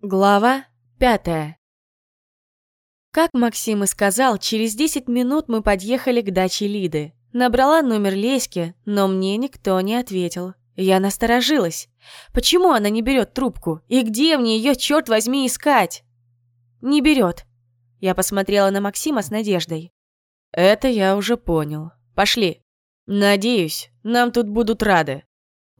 Глава пятая. Как Максим и сказал, через 10 минут мы подъехали к даче Лиды. Набрала номер Леськи, но мне никто не ответил. Я насторожилась. Почему она не берет трубку? И где мне ее, черт возьми, искать? Не берет. Я посмотрела на Максима с надеждой. Это я уже понял. Пошли. Надеюсь, нам тут будут рады.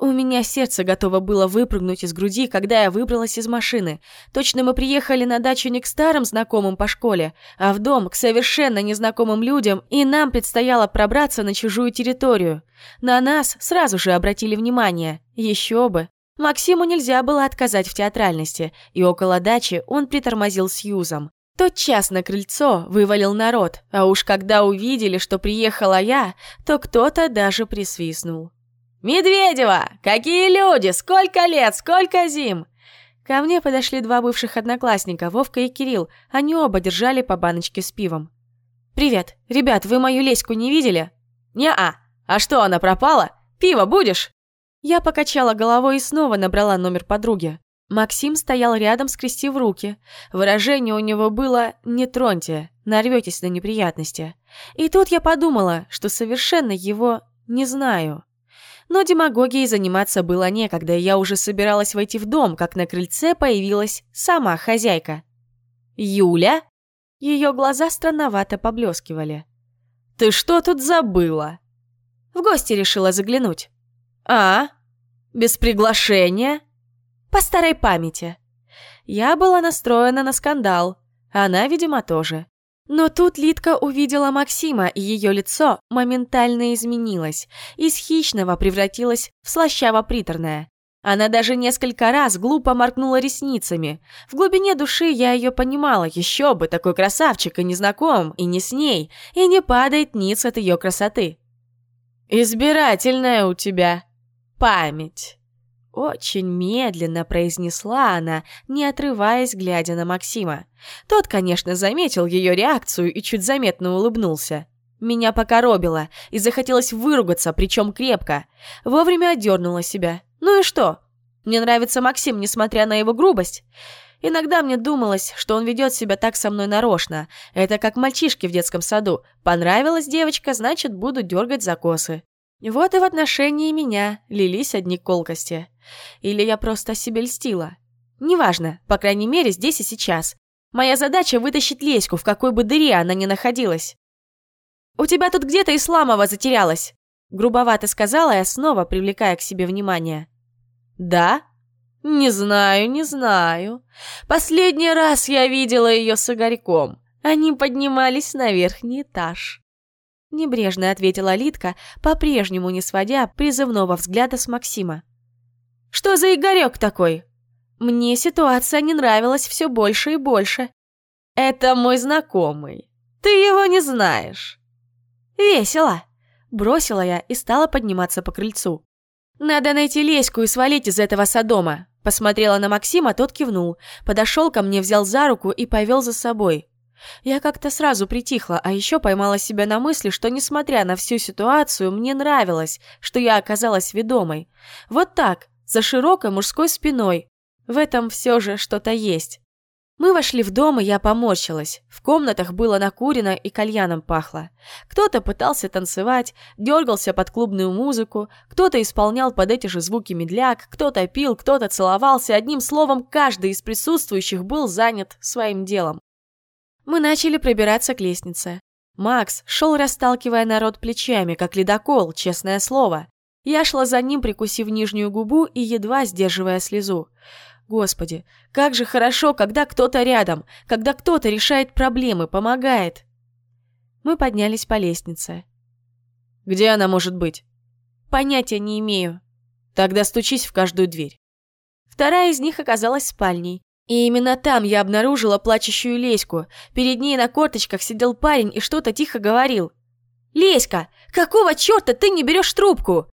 У меня сердце готово было выпрыгнуть из груди, когда я выбралась из машины. Точно мы приехали на дачу не к старым знакомым по школе, а в дом к совершенно незнакомым людям, и нам предстояло пробраться на чужую территорию. На нас сразу же обратили внимание. Еще бы. Максиму нельзя было отказать в театральности, и около дачи он притормозил с Юзом. Тот час на крыльцо вывалил народ, а уж когда увидели, что приехала я, то кто-то даже присвистнул. «Медведева! Какие люди! Сколько лет! Сколько зим!» Ко мне подошли два бывших одноклассника, Вовка и Кирилл. Они оба держали по баночке с пивом. «Привет. Ребят, вы мою леську не видели?» «Не-а. А что, она пропала? Пиво будешь?» Я покачала головой и снова набрала номер подруги. Максим стоял рядом, скрестив руки. Выражение у него было «не троньте, нарветесь на неприятности». И тут я подумала, что совершенно его не знаю. Но демагогией заниматься было некогда, и я уже собиралась войти в дом, как на крыльце появилась сама хозяйка. «Юля?» Ее глаза странновато поблескивали. «Ты что тут забыла?» В гости решила заглянуть. «А? Без приглашения?» «По старой памяти». Я была настроена на скандал. Она, видимо, тоже. Но тут Литка увидела Максима, и ее лицо моментально изменилось, из хищного превратилось в слащаво-приторное. Она даже несколько раз глупо моргнула ресницами. В глубине души я ее понимала, еще бы, такой красавчик и незнаком, и не с ней, и не падает ниц от ее красоты. «Избирательная у тебя память». Очень медленно произнесла она, не отрываясь, глядя на Максима. Тот, конечно, заметил ее реакцию и чуть заметно улыбнулся. Меня покоробило, и захотелось выругаться, причем крепко. Вовремя отдернула себя. Ну и что? Мне нравится Максим, несмотря на его грубость. Иногда мне думалось, что он ведет себя так со мной нарочно. Это как мальчишки в детском саду. Понравилась девочка, значит, буду дергать за косы. Вот и в отношении меня лились одни колкости. Или я просто себе льстила. Неважно, по крайней мере, здесь и сейчас. Моя задача вытащить Леську, в какой бы дыре она ни находилась. «У тебя тут где-то Исламова затерялась!» Грубовато сказала я, снова привлекая к себе внимание. «Да? Не знаю, не знаю. Последний раз я видела ее с Игорьком. Они поднимались на верхний этаж». Небрежно ответила Литка, по-прежнему не сводя призывного взгляда с Максима. «Что за Игорек такой?» Мне ситуация не нравилась все больше и больше. «Это мой знакомый. Ты его не знаешь». «Весело», — бросила я и стала подниматься по крыльцу. «Надо найти Леську и свалить из этого Содома». Посмотрела на Максима, тот кивнул, подошел ко мне, взял за руку и повел за собой. Я как-то сразу притихла, а еще поймала себя на мысли, что, несмотря на всю ситуацию, мне нравилось, что я оказалась ведомой. Вот так, за широкой мужской спиной. В этом все же что-то есть. Мы вошли в дом, и я поморщилась. В комнатах было накурено и кальяном пахло. Кто-то пытался танцевать, дергался под клубную музыку, кто-то исполнял под эти же звуки медляк, кто-то пил, кто-то целовался. Одним словом, каждый из присутствующих был занят своим делом. Мы начали пробираться к лестнице. Макс шел, расталкивая народ плечами, как ледокол, честное слово. Я шла за ним, прикусив нижнюю губу и едва сдерживая слезу. Господи, как же хорошо, когда кто-то рядом, когда кто-то решает проблемы, помогает. Мы поднялись по лестнице. Где она может быть? Понятия не имею. Тогда стучись в каждую дверь. Вторая из них оказалась спальней. И именно там я обнаружила плачущую Леську. Перед ней на корточках сидел парень и что-то тихо говорил. «Леська, какого черта ты не берешь трубку?»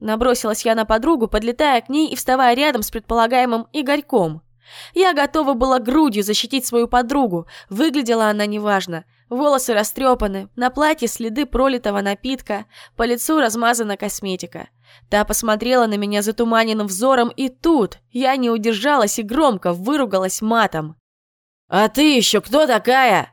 Набросилась я на подругу, подлетая к ней и вставая рядом с предполагаемым Игорьком. Я готова была грудью защитить свою подругу. Выглядела она неважно. Волосы растрепаны, на платье следы пролитого напитка, по лицу размазана косметика. Та посмотрела на меня затуманенным взором, и тут я не удержалась и громко выругалась матом. «А ты еще кто такая?»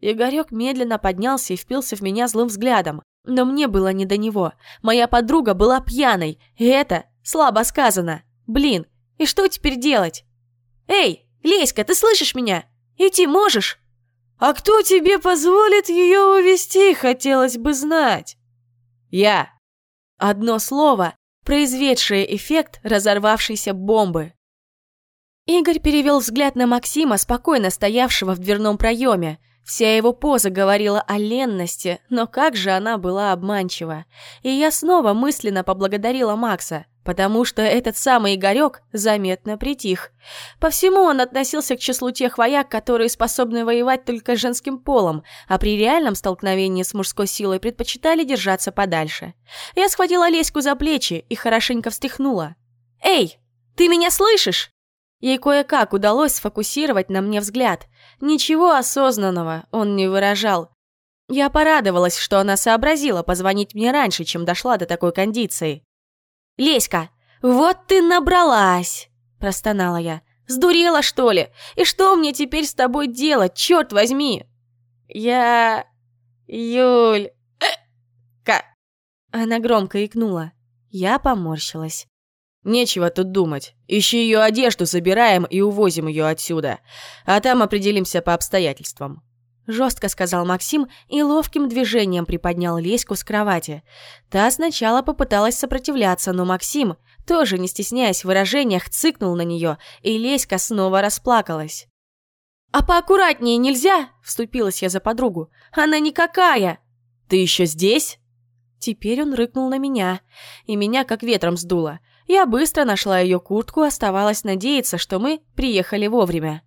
Игорек медленно поднялся и впился в меня злым взглядом. Но мне было не до него. Моя подруга была пьяной, и это слабо сказано. Блин, и что теперь делать? «Эй, Леська, ты слышишь меня? Идти можешь?» «А кто тебе позволит ее увести, хотелось бы знать?» «Я». Одно слово, произведшее эффект разорвавшейся бомбы. Игорь перевел взгляд на Максима, спокойно стоявшего в дверном проеме. Вся его поза говорила о ленности, но как же она была обманчива. И я снова мысленно поблагодарила Макса потому что этот самый Игорек заметно притих. По всему он относился к числу тех вояк, которые способны воевать только женским полом, а при реальном столкновении с мужской силой предпочитали держаться подальше. Я схватила Леську за плечи и хорошенько встряхнула. «Эй, ты меня слышишь?» Ей кое-как удалось сфокусировать на мне взгляд. Ничего осознанного он не выражал. Я порадовалась, что она сообразила позвонить мне раньше, чем дошла до такой кондиции. «Леська, вот ты набралась!» – простонала я. «Сдурела, что ли? И что мне теперь с тобой делать, черт возьми?» «Я... Юль... Ка...» Она громко икнула. Я поморщилась. «Нечего тут думать. Ищи ее одежду, забираем и увозим ее отсюда. А там определимся по обстоятельствам». Жестко сказал Максим и ловким движением приподнял Леську с кровати. Та сначала попыталась сопротивляться, но Максим, тоже не стесняясь в выражениях, цыкнул на нее, и Леська снова расплакалась. «А поаккуратнее нельзя?» – вступилась я за подругу. «Она никакая!» «Ты еще здесь?» Теперь он рыкнул на меня, и меня как ветром сдуло. Я быстро нашла ее куртку, оставалось надеяться, что мы приехали вовремя.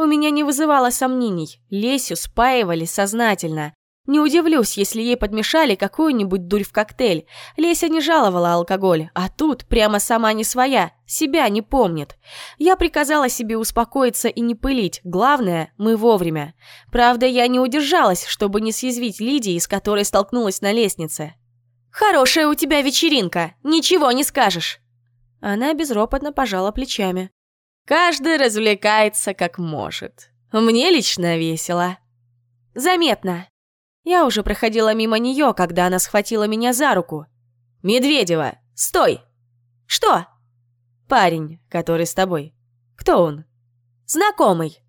У меня не вызывало сомнений. Лесю спаивали сознательно. Не удивлюсь, если ей подмешали какую-нибудь дурь в коктейль. Леся не жаловала алкоголь, а тут прямо сама не своя, себя не помнит. Я приказала себе успокоиться и не пылить, главное, мы вовремя. Правда, я не удержалась, чтобы не съязвить Лидии, с которой столкнулась на лестнице. «Хорошая у тебя вечеринка, ничего не скажешь!» Она безропотно пожала плечами. Каждый развлекается как может. Мне лично весело. Заметно. Я уже проходила мимо нее, когда она схватила меня за руку. «Медведева, стой!» «Что?» «Парень, который с тобой. Кто он?» «Знакомый».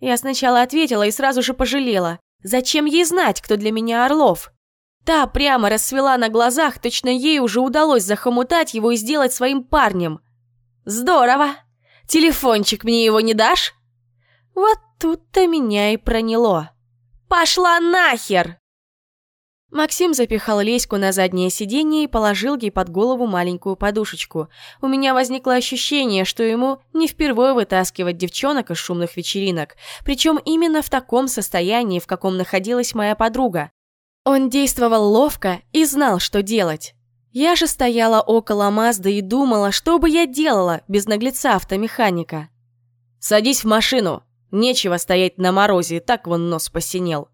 Я сначала ответила и сразу же пожалела. Зачем ей знать, кто для меня Орлов? Та прямо расцвела на глазах, точно ей уже удалось захомутать его и сделать своим парнем. «Здорово!» Телефончик мне его не дашь?» Вот тут-то меня и проняло. «Пошла нахер!» Максим запихал Леську на заднее сиденье и положил ей под голову маленькую подушечку. У меня возникло ощущение, что ему не впервые вытаскивать девчонок из шумных вечеринок, причем именно в таком состоянии, в каком находилась моя подруга. Он действовал ловко и знал, что делать. Я же стояла около Мазды и думала, что бы я делала без наглеца автомеханика. «Садись в машину! Нечего стоять на морозе, так вон нос посинел!»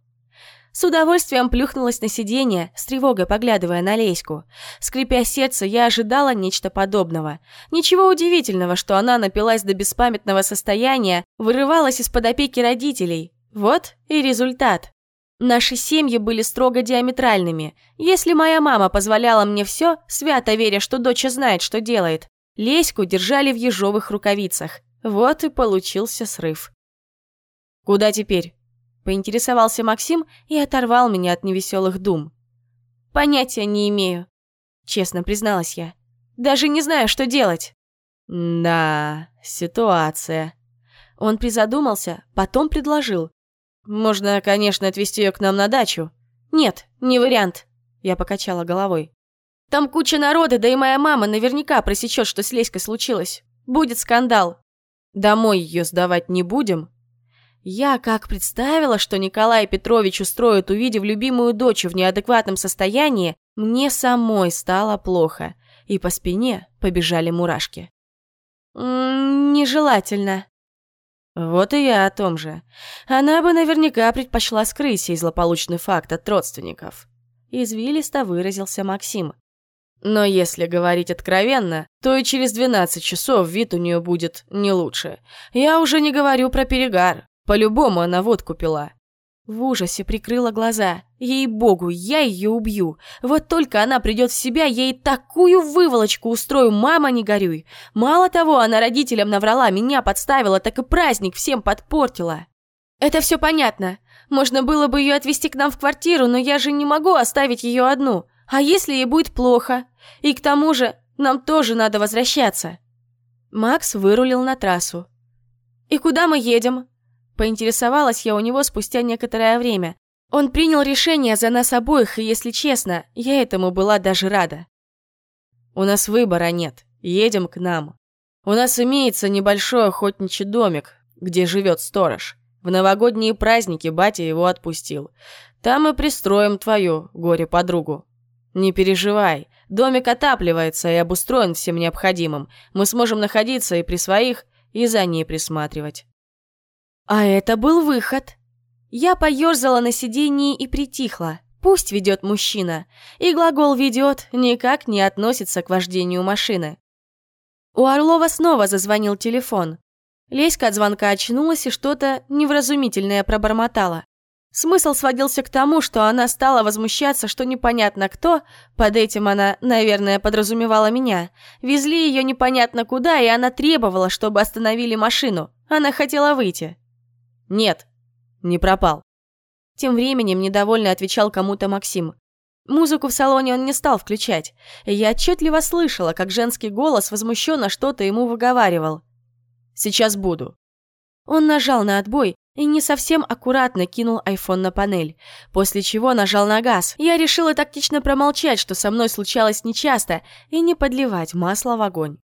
С удовольствием плюхнулась на сиденье, с тревогой поглядывая на Леську. Скрипя сердце, я ожидала нечто подобного. Ничего удивительного, что она напилась до беспамятного состояния, вырывалась из-под опеки родителей. Вот и результат. Наши семьи были строго диаметральными. Если моя мама позволяла мне все, свято веря, что дочь знает, что делает, Леську держали в ежовых рукавицах. Вот и получился срыв. «Куда теперь?» – поинтересовался Максим и оторвал меня от невеселых дум. «Понятия не имею», – честно призналась я. «Даже не знаю, что делать». «Да, ситуация». Он призадумался, потом предложил. Можно, конечно, отвезти ее к нам на дачу. Нет, не вариант. Я покачала головой. Там куча народа, да и моя мама наверняка просечет, что с Леськой случилось. Будет скандал. Домой ее сдавать не будем? Я как представила, что Николай Петрович устроит, увидев любимую дочь в неадекватном состоянии, мне самой стало плохо, и по спине побежали мурашки. «М -м, «Нежелательно», вот и я о том же. Она бы наверняка предпочла скрыть сей злополучный факт от родственников. Извилисто выразился Максим. Но если говорить откровенно, то и через 12 часов вид у нее будет не лучше. Я уже не говорю про перегар. По-любому она водку пила. В ужасе прикрыла глаза. Ей-богу, я ее убью. Вот только она придет в себя, ей такую выволочку устрою, мама, не горюй. Мало того, она родителям наврала, меня подставила, так и праздник всем подпортила. Это все понятно. Можно было бы ее отвезти к нам в квартиру, но я же не могу оставить ее одну. А если ей будет плохо? И к тому же, нам тоже надо возвращаться. Макс вырулил на трассу. «И куда мы едем?» Поинтересовалась я у него спустя некоторое время. Он принял решение за нас обоих, и, если честно, я этому была даже рада. «У нас выбора нет. Едем к нам. У нас имеется небольшой охотничий домик, где живет сторож. В новогодние праздники батя его отпустил. Там мы пристроим твою горе-подругу. Не переживай, домик отапливается и обустроен всем необходимым. Мы сможем находиться и при своих, и за ней присматривать. А это был выход. Я поёрзала на сиденье и притихла. Пусть ведет мужчина. И глагол «ведет» никак не относится к вождению машины. У Орлова снова зазвонил телефон. Леська от звонка очнулась и что-то невразумительное пробормотала. Смысл сводился к тому, что она стала возмущаться, что непонятно кто, под этим она, наверное, подразумевала меня, везли ее непонятно куда, и она требовала, чтобы остановили машину. Она хотела выйти. «Нет, не пропал». Тем временем недовольно отвечал кому-то Максим. Музыку в салоне он не стал включать, и я отчетливо слышала, как женский голос возмущенно что-то ему выговаривал. «Сейчас буду». Он нажал на отбой и не совсем аккуратно кинул айфон на панель, после чего нажал на газ. Я решила тактично промолчать, что со мной случалось нечасто, и не подливать масло в огонь.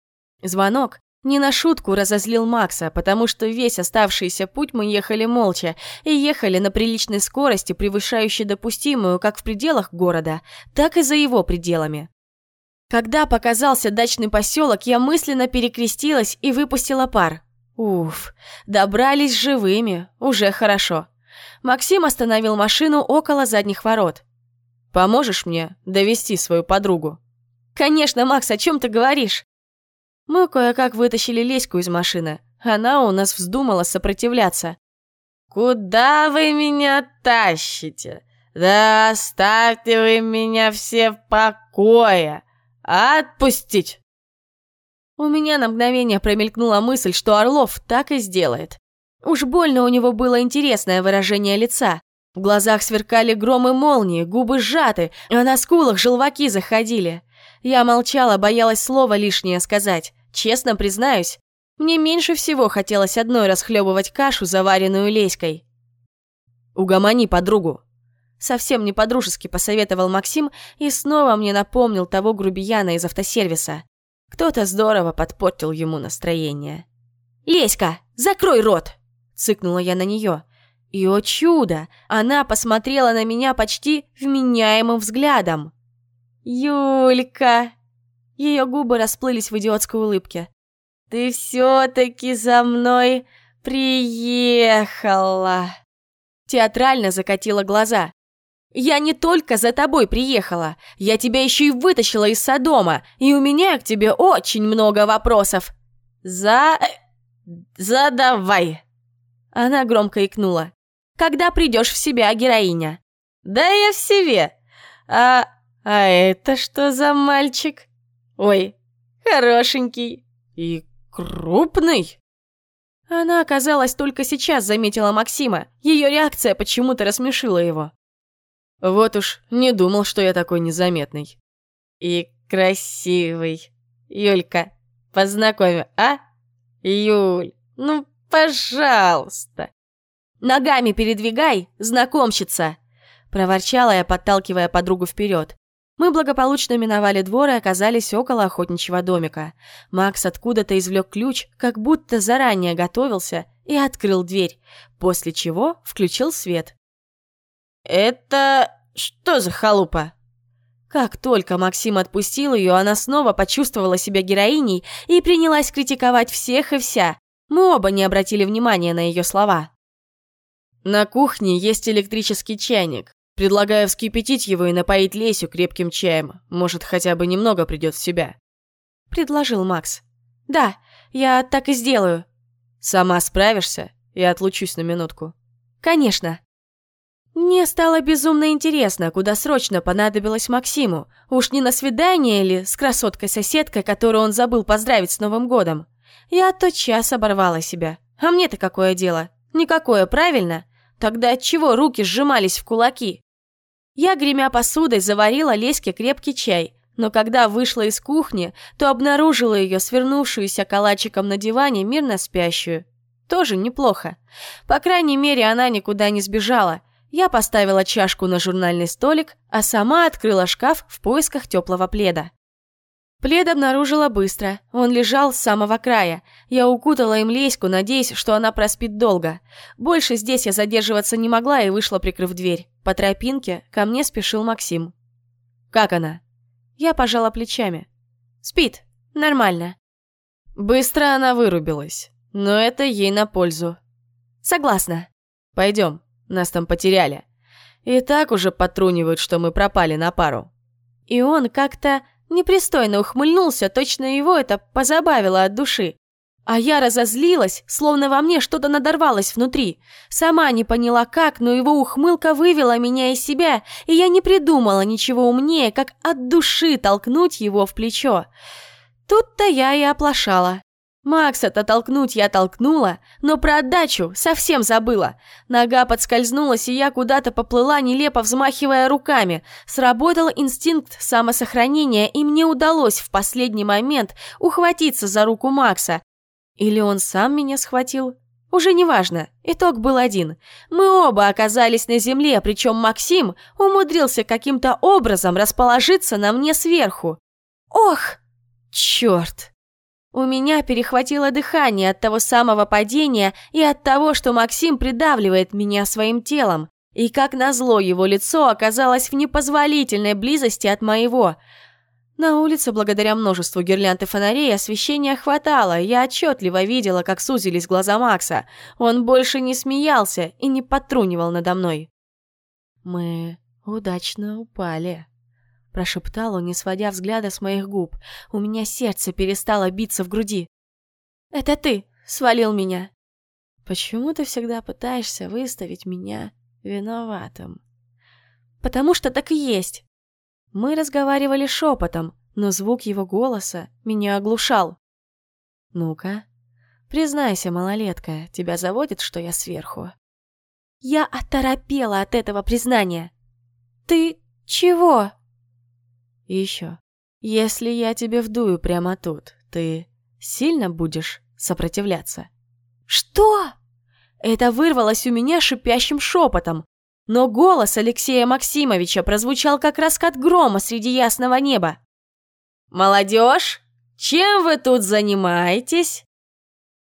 Звонок, не на шутку разозлил Макса, потому что весь оставшийся путь мы ехали молча и ехали на приличной скорости, превышающей допустимую как в пределах города, так и за его пределами. Когда показался дачный поселок, я мысленно перекрестилась и выпустила пар. Уф, добрались живыми, уже хорошо. Максим остановил машину около задних ворот. «Поможешь мне довести свою подругу?» «Конечно, Макс, о чем ты говоришь?» Мы кое-как вытащили Леську из машины. Она у нас вздумала сопротивляться. «Куда вы меня тащите? Да оставьте вы меня все в покое! Отпустить!» У меня на мгновение промелькнула мысль, что Орлов так и сделает. Уж больно у него было интересное выражение лица. В глазах сверкали громы молнии, губы сжаты, а на скулах желваки заходили. Я молчала, боялась слова лишнее сказать. Честно признаюсь, мне меньше всего хотелось одной расхлебывать кашу, заваренную леськой. «Угомони подругу», Совсем не по-дружески посоветовал Максим и снова мне напомнил того грубияна из автосервиса. Кто-то здорово подпортил ему настроение. «Леська, закрой рот!» – цыкнула я на нее. И, о чудо, она посмотрела на меня почти вменяемым взглядом. «Юлька!» Ее губы расплылись в идиотской улыбке. «Ты все-таки за мной приехала!» Театрально закатила глаза. «Я не только за тобой приехала, я тебя еще и вытащила из Содома, и у меня к тебе очень много вопросов!» «За... задавай!» Она громко икнула. «Когда придешь в себя, героиня?» «Да я в себе! А... а это что за мальчик?» Ой, хорошенький и крупный. Она, оказалось, только сейчас заметила Максима. Ее реакция почему-то рассмешила его. Вот уж не думал, что я такой незаметный. И красивый. Юлька, познакомим, а? Юль, ну, пожалуйста. Ногами передвигай, знакомщица, проворчала я, подталкивая подругу вперед. Мы благополучно миновали двор и оказались около охотничьего домика. Макс откуда-то извлек ключ, как будто заранее готовился, и открыл дверь, после чего включил свет. «Это что за халупа?» Как только Максим отпустил ее, она снова почувствовала себя героиней и принялась критиковать всех и вся. Мы оба не обратили внимания на ее слова. «На кухне есть электрический чайник. Предлагаю вскипятить его и напоить Лесю крепким чаем. Может, хотя бы немного придет в себя. Предложил Макс. Да, я так и сделаю. Сама справишься? Я отлучусь на минутку. Конечно. Мне стало безумно интересно, куда срочно понадобилось Максиму. Уж не на свидание ли с красоткой-соседкой, которую он забыл поздравить с Новым годом? Я тотчас оборвала себя. А мне-то какое дело? Никакое, правильно? Тогда отчего руки сжимались в кулаки? Я, гремя посудой, заварила Леське крепкий чай, но когда вышла из кухни, то обнаружила ее свернувшуюся калачиком на диване, мирно спящую. Тоже неплохо. По крайней мере, она никуда не сбежала. Я поставила чашку на журнальный столик, а сама открыла шкаф в поисках теплого пледа. Плед обнаружила быстро. Он лежал с самого края. Я укутала им леську, надеясь, что она проспит долго. Больше здесь я задерживаться не могла и вышла, прикрыв дверь. По тропинке ко мне спешил Максим. «Как она?» Я пожала плечами. «Спит. Нормально». Быстро она вырубилась, но это ей на пользу. «Согласна». «Пойдем, нас там потеряли. И так уже потрунивают, что мы пропали на пару». И он как-то Непристойно ухмыльнулся, точно его это позабавило от души. А я разозлилась, словно во мне что-то надорвалось внутри. Сама не поняла как, но его ухмылка вывела меня из себя, и я не придумала ничего умнее, как от души толкнуть его в плечо. Тут-то я и оплошала. Макса-то толкнуть я толкнула, но про отдачу совсем забыла. Нога подскользнулась, и я куда-то поплыла, нелепо взмахивая руками. Сработал инстинкт самосохранения, и мне удалось в последний момент ухватиться за руку Макса. Или он сам меня схватил? Уже неважно, итог был один. Мы оба оказались на земле, причем Максим умудрился каким-то образом расположиться на мне сверху. Ох, черт! У меня перехватило дыхание от того самого падения и от того, что Максим придавливает меня своим телом. И как назло его лицо оказалось в непозволительной близости от моего. На улице, благодаря множеству гирлянд и фонарей, освещения хватало, я отчетливо видела, как сузились глаза Макса. Он больше не смеялся и не потрунивал надо мной. «Мы удачно упали», Прошептал он, не сводя взгляда с моих губ. У меня сердце перестало биться в груди. «Это ты свалил меня!» «Почему ты всегда пытаешься выставить меня виноватым?» «Потому что так и есть!» Мы разговаривали шепотом, но звук его голоса меня оглушал. «Ну-ка, признайся, малолетка, тебя заводит, что я сверху?» Я оторопела от этого признания. «Ты чего?» И еще. Если я тебе вдую прямо тут, ты сильно будешь сопротивляться? Что? Это вырвалось у меня шипящим шепотом. Но голос Алексея Максимовича прозвучал как раскат грома среди ясного неба. «Молодежь, чем вы тут занимаетесь?»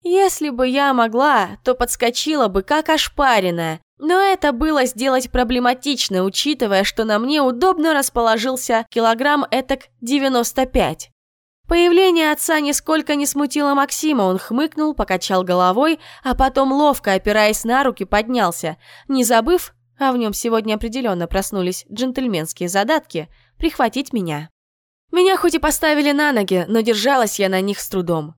Если бы я могла, то подскочила бы как ошпаренная, но это было сделать проблематично, учитывая, что на мне удобно расположился килограмм этак 95. Появление отца нисколько не смутило Максима, он хмыкнул, покачал головой, а потом, ловко опираясь на руки, поднялся, не забыв, а в нем сегодня определенно проснулись джентльменские задатки, прихватить меня. Меня хоть и поставили на ноги, но держалась я на них с трудом.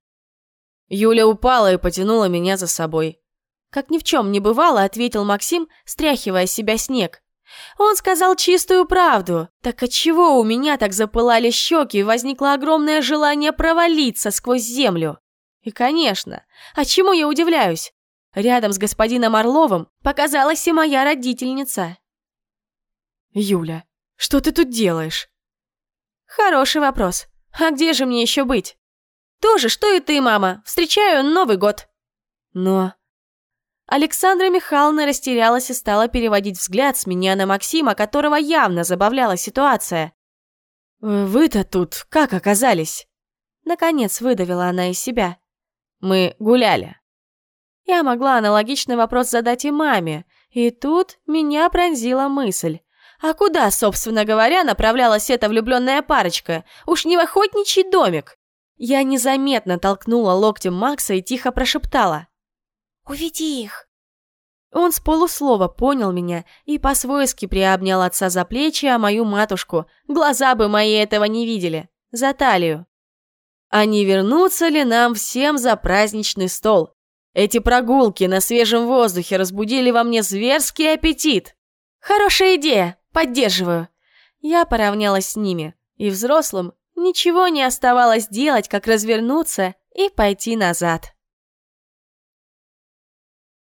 Юля упала и потянула меня за собой. Как ни в чем не бывало, ответил Максим, стряхивая с себя снег. Он сказал чистую правду. Так отчего у меня так запылали щеки и возникло огромное желание провалиться сквозь землю? И, конечно, а чему я удивляюсь? Рядом с господином Орловым показалась и моя родительница. «Юля, что ты тут делаешь?» «Хороший вопрос. А где же мне еще быть?» «Тоже, что и ты, мама. Встречаю Новый год». «Но Александра Михайловна растерялась и стала переводить взгляд с меня на Максима, которого явно забавляла ситуация. «Э, «Вы-то тут как оказались?» Наконец выдавила она из себя. «Мы гуляли». Я могла аналогичный вопрос задать и маме, и тут меня пронзила мысль. А куда, собственно говоря, направлялась эта влюбленная парочка? Уж не в охотничий домик. Я незаметно толкнула локтем Макса и тихо прошептала. Уведи их!» Он с полуслова понял меня и по-свойски приобнял отца за плечи, а мою матушку, глаза бы мои этого не видели, за талию. А не вернуться ли нам всем за праздничный стол? Эти прогулки на свежем воздухе разбудили во мне зверский аппетит. Хорошая идея, поддерживаю. Я поравнялась с ними, и взрослым ничего не оставалось делать, как развернуться и пойти назад.